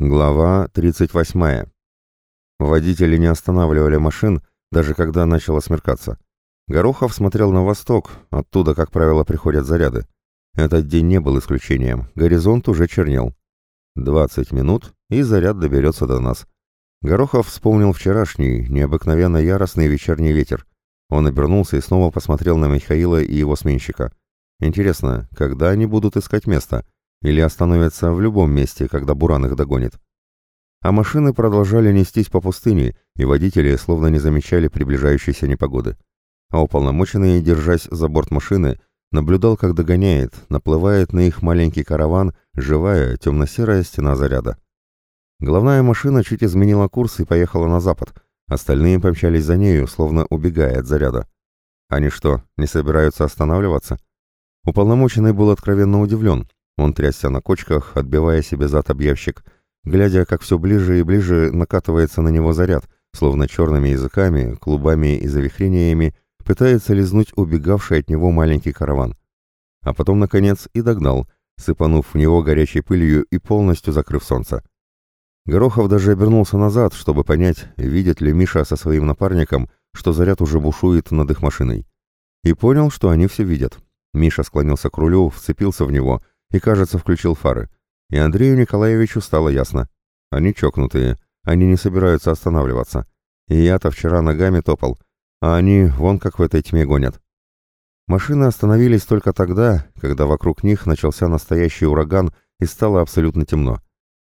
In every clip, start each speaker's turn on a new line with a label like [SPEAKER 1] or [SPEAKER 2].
[SPEAKER 1] Глава 38. Водители не останавливали машин, даже когда начало смеркаться. Горохов смотрел на восток, оттуда, как правило, приходят заряды. Этот день не был исключением, горизонт уже чернел. 20 минут, и заряд доберется до нас. Горохов вспомнил вчерашний, необыкновенно яростный вечерний ветер. Он обернулся и снова посмотрел на Михаила и его сменщика. Интересно, когда они будут искать место? Или остановятся в любом месте, когда Буран их догонит. А машины продолжали нестись по пустыне, и водители словно не замечали приближающейся непогоды. А уполномоченный, держась за борт машины, наблюдал, как догоняет, наплывает на их маленький караван живая темно-серая стена заряда. Головная машина чуть изменила курс и поехала на запад, остальные помчались за нею, словно убегая от заряда. Они что, не собираются останавливаться? Уполномоченный был откровенно удивлен, он трясся на кочках, отбивая себе зад объявщик, глядя, как все ближе и ближе накатывается на него заряд, словно черными языками, клубами и завихрениями пытается лизнуть убегавший от него маленький караван. А потом, наконец, и догнал, сыпанув в него горячей пылью и полностью закрыв солнце. Горохов даже обернулся назад, чтобы понять, видит ли Миша со своим напарником, что заряд уже бушует над их машиной. И понял, что они все видят. Миша склонился к рулю, вцепился в него — и, кажется, включил фары. И Андрею Николаевичу стало ясно. Они чокнутые, они не собираются останавливаться. И я-то вчера ногами топал, а они вон как в этой тьме гонят. Машины остановились только тогда, когда вокруг них начался настоящий ураган и стало абсолютно темно.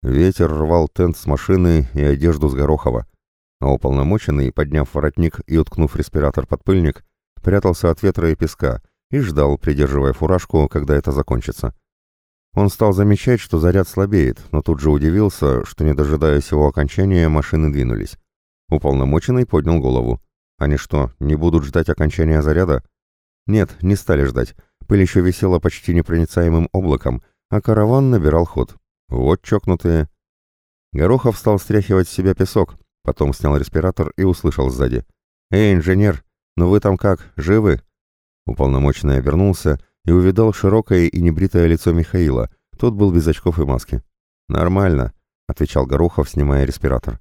[SPEAKER 1] Ветер рвал тент с машины и одежду с Горохова, а уполномоченный, подняв воротник и уткнув респиратор под пыльник, прятался от ветра и песка и ждал, придерживая фуражку, когда это закончится. Он стал замечать, что заряд слабеет, но тут же удивился, что, не дожидаясь его окончания, машины двинулись. Уполномоченный поднял голову. Они что, не будут ждать окончания заряда? Нет, не стали ждать. Пыль еще висела почти непроницаемым облаком, а караван набирал ход. Вот чокнутые. Горохов стал стряхивать с себя песок, потом снял респиратор и услышал сзади. «Эй, инженер, ну вы там как, живы?» Уполномоченный обернулся и увидал широкое и небритое лицо Михаила. Тот был без очков и маски. «Нормально», — отвечал Горохов, снимая респиратор.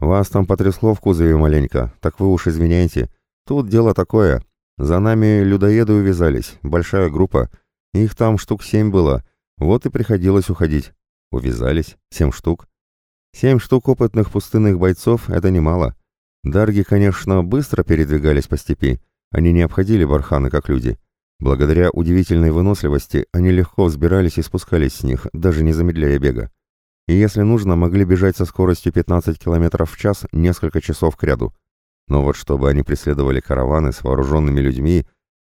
[SPEAKER 1] «Вас там потрясло в кузове маленько, так вы уж извиняйте. Тут дело такое. За нами людоеды увязались, большая группа. Их там штук семь было, вот и приходилось уходить. Увязались? Семь штук? Семь штук опытных пустынных бойцов — это немало. Дарги, конечно, быстро передвигались по степи. Они не обходили барханы, как люди. Благодаря удивительной выносливости они легко взбирались и спускались с них, даже не замедляя бега. И если нужно, могли бежать со скоростью 15 км в час несколько часов к ряду. Но вот чтобы они преследовали караваны с вооруженными людьми,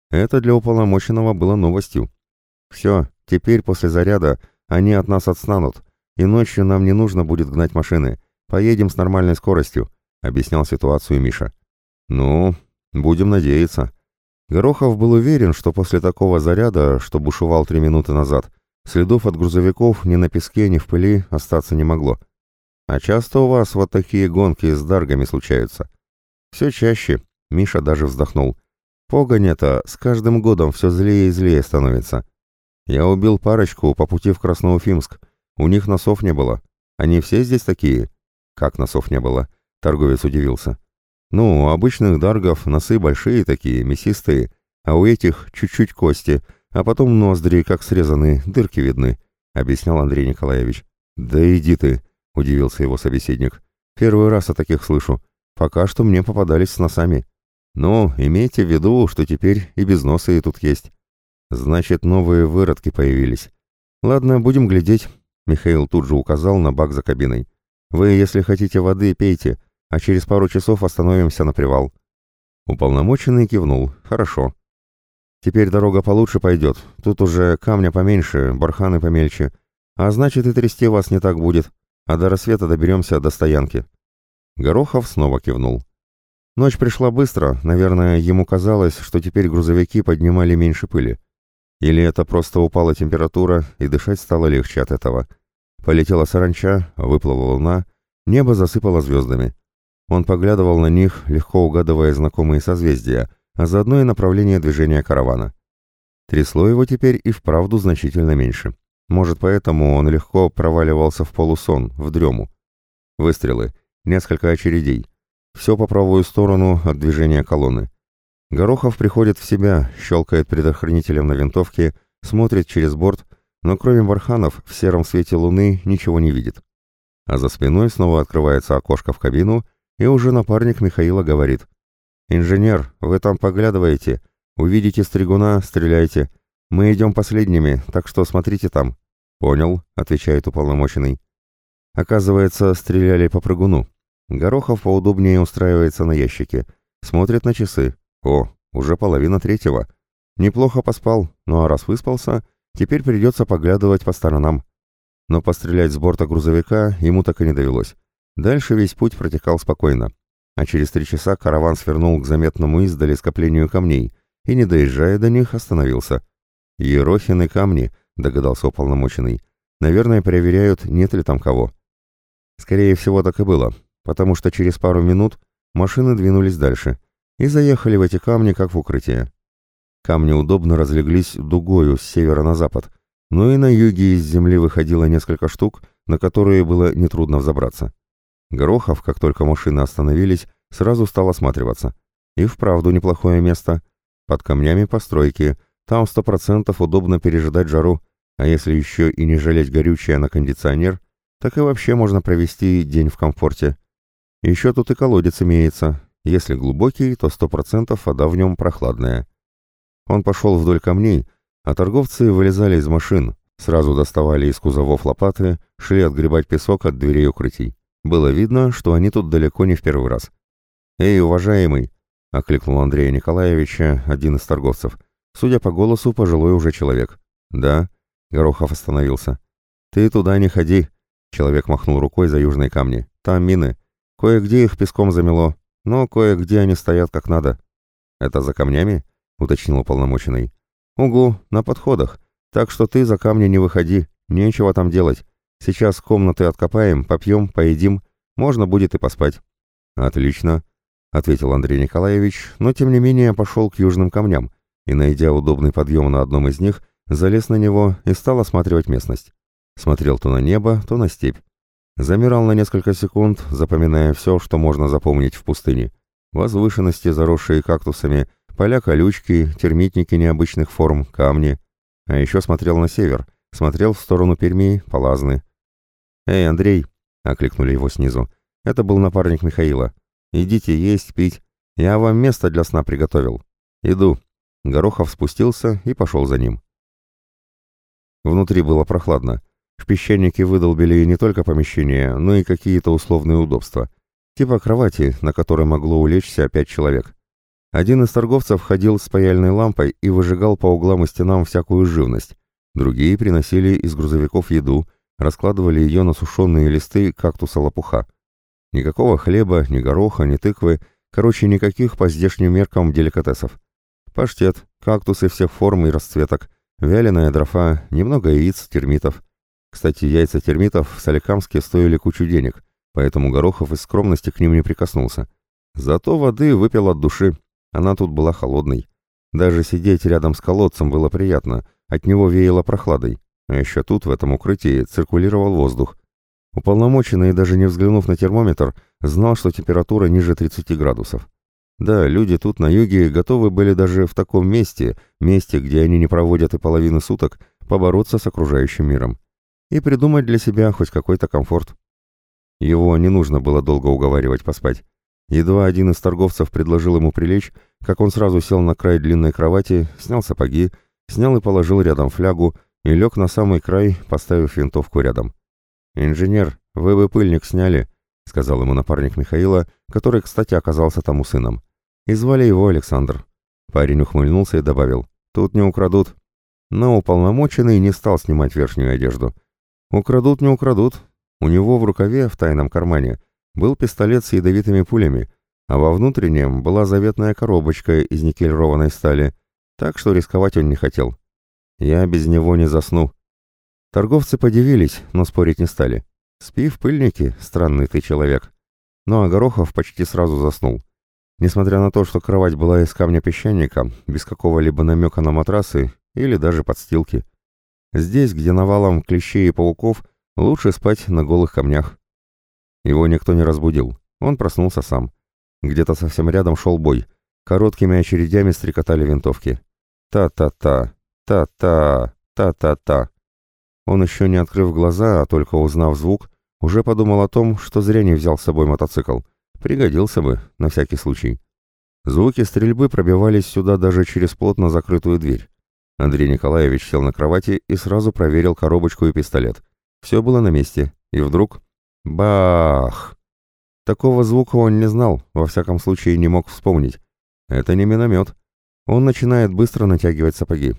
[SPEAKER 1] это для уполномоченного было новостью. Все, теперь после заряда они от нас отстанут, и ночью нам не нужно будет гнать машины. Поедем с нормальной скоростью, объяснял ситуацию Миша. Ну, будем надеяться. Горохов был уверен, что после такого заряда, что бушевал три минуты назад, следов от грузовиков ни на песке, ни в пыли остаться не могло. А часто у вас вот такие гонки с даргами случаются? Все чаще, Миша даже вздохнул. Погонь эта с каждым годом все злее и злее становится. Я убил парочку по пути в Красноуфимск. У них носов не было. Они все здесь такие? Как носов не было? Торговец удивился. Ну, у обычных даргов носы большие такие, мясистые, а у этих чуть-чуть кости, а потом ноздри, как срезаны, дырки видны», — объяснял Андрей Николаевич. «Да иди ты», — удивился его собеседник. «Первый раз о таких слышу. Пока что мне попадались с носами. Но имейте в виду, что теперь и без носа и тут есть. Значит, новые выродки появились. Ладно, будем глядеть». Михаил тут же указал на бак за кабиной. «Вы, если хотите воды, пейте, а через пару часов остановимся на привал». Уполномоченный кивнул. «Хорошо. Теперь дорога получше пойдет. Тут уже камня поменьше, барханы помельче. А значит, и трясти вас не так будет. А до рассвета доберемся до стоянки». Горохов снова кивнул. Ночь пришла быстро, наверное, ему казалось, что теперь грузовики поднимали меньше пыли. Или это просто упала температура, и дышать стало легче от этого. Полетела саранча, выплыла луна, небо засыпало звездами. Он поглядывал на них, легко угадывая знакомые созвездия, а заодно и направление движения каравана. Трясло его теперь и вправду значительно меньше. Может, поэтому он легко проваливался в полусон, в дрему. Выстрелы. Несколько очередей. Все по правую сторону от движения колонны. Горохов приходит в себя, щелкает предохранителем на винтовке, смотрит через борт, но кроме барханов в сером свете луны ничего не видит. А за спиной снова открывается окошко в кабину, и уже напарник Михаила говорит. «Инженер, вы там поглядываете. Увидите стригуна, стреляйте. Мы идем последними, так что смотрите там». «Понял», — отвечает уполномоченный. Оказывается, стреляли по прыгуну. Горохов поудобнее устраивается на ящике. Смотрит на часы. О, уже половина третьего. Неплохо поспал, ну а раз выспался, теперь придется поглядывать по сторонам. Но пострелять с борта грузовика ему так и не довелось. Дальше весь путь протекал спокойно. А через три часа караван свернул к заметному издали скоплению камней и, не доезжая до них, остановился. «Ерохины камни», — догадался уполномоченный. «Наверное, проверяют, нет ли там кого». Скорее всего, так и было, потому что через пару минут машины двинулись дальше и заехали в эти камни, как в укрытие. Камни удобно разлеглись дугою с севера на запад, но и на юге из земли выходило несколько штук, на которые было нетрудно взобраться. Горохов, как только машины остановились, сразу стал осматриваться. И вправду неплохое место. Под камнями постройки, там сто процентов удобно пережидать жару, а если еще и не жалеть горючее на кондиционер, так и вообще можно провести день в комфорте. Еще тут и колодец имеется. Если глубокий, то сто процентов вода в нем прохладная. Он пошел вдоль камней, а торговцы вылезали из машин, сразу доставали из кузовов лопаты, шли отгребать песок от дверей укрытий. Было видно, что они тут далеко не в первый раз. «Эй, уважаемый!» — окликнул Андрея Николаевича, один из торговцев. Судя по голосу, пожилой уже человек. «Да?» — Горохов остановился. «Ты туда не ходи!» — человек махнул рукой за южные камни. «Там мины. Кое-где их песком замело, но кое-где они стоят как надо». «Это за камнями?» — уточнил уполномоченный. «Угу, на подходах. Так что ты за камни не выходи, нечего там делать. Сейчас комнаты откопаем, попьем, поедим, можно будет и поспать». «Отлично», — ответил Андрей Николаевич, но тем не менее пошел к южным камням и, найдя удобный подъем на одном из них, залез на него и стал осматривать местность. Смотрел то на небо, то на степь. Замирал на несколько секунд, запоминая все, что можно запомнить в пустыне. Возвышенности, заросшие кактусами, поля колючки, термитники необычных форм, камни. А еще смотрел на север, смотрел в сторону Перми, Палазны. «Эй, Андрей!» — окликнули его снизу. Это был напарник Михаила. «Идите есть, пить. Я вам место для сна приготовил. Иду». Горохов спустился и пошел за ним. Внутри было прохладно. В песчанике выдолбили не только помещение, но и какие-то условные удобства. Типа кровати, на которой могло улечься пять человек. Один из торговцев ходил с паяльной лампой и выжигал по углам и стенам всякую живность. Другие приносили из грузовиков еду, раскладывали ее на сушеные листы кактуса лопуха. Никакого хлеба, ни гороха, ни тыквы, короче, никаких по здешним меркам деликатесов. Паштет, кактусы всех форм и расцветок, вяленая дрофа, немного яиц, термитов. Кстати, яйца термитов в Соликамске стоили кучу денег, поэтому Горохов из скромности к ним не прикоснулся. Зато воды выпил от души, она тут была холодной. Даже сидеть рядом с колодцем было приятно, от него веяло прохладой. А еще тут, в этом укрытии, циркулировал воздух. Уполномоченный, даже не взглянув на термометр, знал, что температура ниже 30 градусов. Да, люди тут на юге готовы были даже в таком месте, месте, где они не проводят и половины суток, побороться с окружающим миром. И придумать для себя хоть какой-то комфорт. Его не нужно было долго уговаривать поспать. Едва один из торговцев предложил ему прилечь, как он сразу сел на край длинной кровати, снял сапоги, снял и положил рядом флягу, и лег на самый край, поставив винтовку рядом. «Инженер, вы бы пыльник сняли», — сказал ему напарник Михаила, который, кстати, оказался тому сыном. И звали его Александр. Парень ухмыльнулся и добавил, «Тут не украдут». Но уполномоченный не стал снимать верхнюю одежду. «Украдут, не украдут». У него в рукаве, в тайном кармане, был пистолет с ядовитыми пулями, а во внутреннем была заветная коробочка из никелированной стали, так что рисковать он не хотел. Я без него не засну. Торговцы подивились, но спорить не стали. Спи в пыльнике, странный ты человек. Ну а почти сразу заснул. Несмотря на то, что кровать была из камня песчаника, без какого-либо намека на матрасы или даже подстилки. Здесь, где навалом клещей и пауков, лучше спать на голых камнях. Его никто не разбудил. Он проснулся сам. Где-то совсем рядом шел бой. Короткими очередями стрекотали винтовки. Та-та-та, та-та, та-та-та. Он еще не открыв глаза, а только узнав звук, уже подумал о том, что зря не взял с собой мотоцикл. Пригодился бы, на всякий случай. Звуки стрельбы пробивались сюда даже через плотно закрытую дверь. Андрей Николаевич сел на кровати и сразу проверил коробочку и пистолет. Все было на месте, и вдруг... Бах! Такого звука он не знал, во всяком случае не мог вспомнить. Это не миномет. Он начинает быстро натягивать сапоги.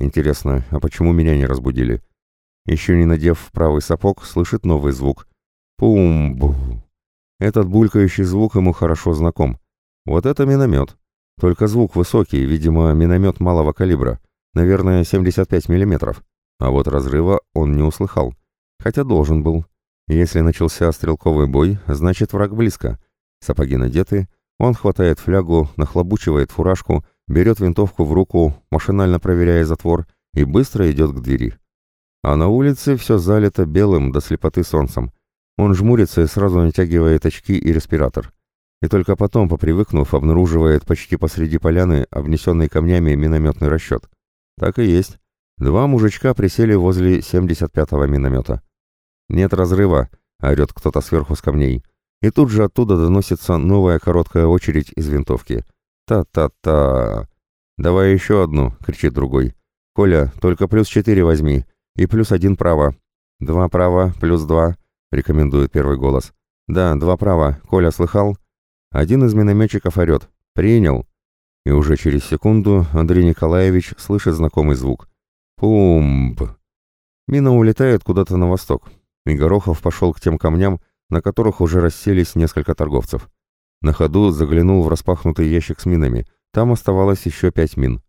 [SPEAKER 1] Интересно, а почему меня не разбудили? Еще не надев правый сапог, слышит новый звук. Пум-бу. Этот булькающий звук ему хорошо знаком. Вот это миномет. Только звук высокий, видимо, миномет малого калибра. Наверное, 75 миллиметров. А вот разрыва он не услыхал. Хотя должен был. Если начался стрелковый бой, значит враг близко. Сапоги надеты, он хватает флягу, нахлобучивает фуражку, берет винтовку в руку, машинально проверяя затвор, и быстро идет к двери. А на улице все залито белым до слепоты солнцем. Он жмурится и сразу натягивает очки и респиратор. И только потом, попривыкнув, обнаруживает почти посреди поляны обнесенный камнями минометный расчет. Так и есть. Два мужичка присели возле 75-го миномета. «Нет разрыва», — орет кто-то сверху с камней. И тут же оттуда доносится новая короткая очередь из винтовки. «Та-та-та!» «Давай еще одну!» — кричит другой. «Коля, только плюс четыре возьми. И плюс один право». «Два права, плюс два», — рекомендует первый голос. «Да, два права. Коля, слыхал?» Один из минометчиков орет. «Принял!» И уже через секунду Андрей Николаевич слышит знакомый звук. «Пумп!» Мина улетает куда-то на восток, и Горохов пошел к тем камням, на которых уже расселись несколько торговцев. На ходу заглянул в распахнутый ящик с минами. Там оставалось еще пять мин.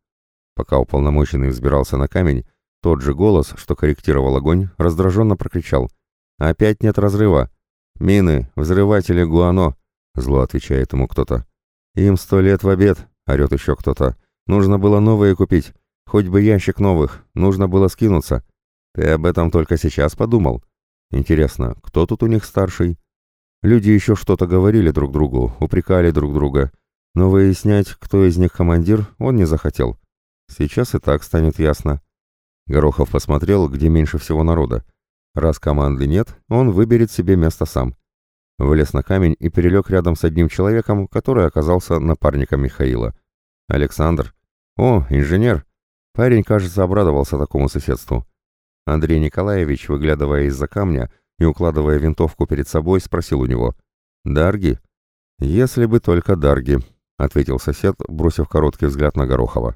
[SPEAKER 1] Пока уполномоченный взбирался на камень, тот же голос, что корректировал огонь, раздраженно прокричал. «Опять нет разрыва! Мины! Взрыватели Гуано!» Зло отвечает ему кто-то. «Им сто лет в обед!» — орет еще кто-то. «Нужно было новые купить. Хоть бы ящик новых. Нужно было скинуться. Ты об этом только сейчас подумал?» Интересно, кто тут у них старший? Люди еще что-то говорили друг другу, упрекали друг друга, но выяснять, кто из них командир, он не захотел. Сейчас и так станет ясно. Горохов посмотрел, где меньше всего народа. Раз команды нет, он выберет себе место сам. Влез на камень и перелег рядом с одним человеком, который оказался напарником Михаила. Александр. О, инженер. Парень, кажется, обрадовался такому соседству. Андрей Николаевич, выглядывая из-за камня и укладывая винтовку перед собой, спросил у него. «Дарги?» «Если бы только Дарги», — ответил сосед, бросив короткий взгляд на Горохова.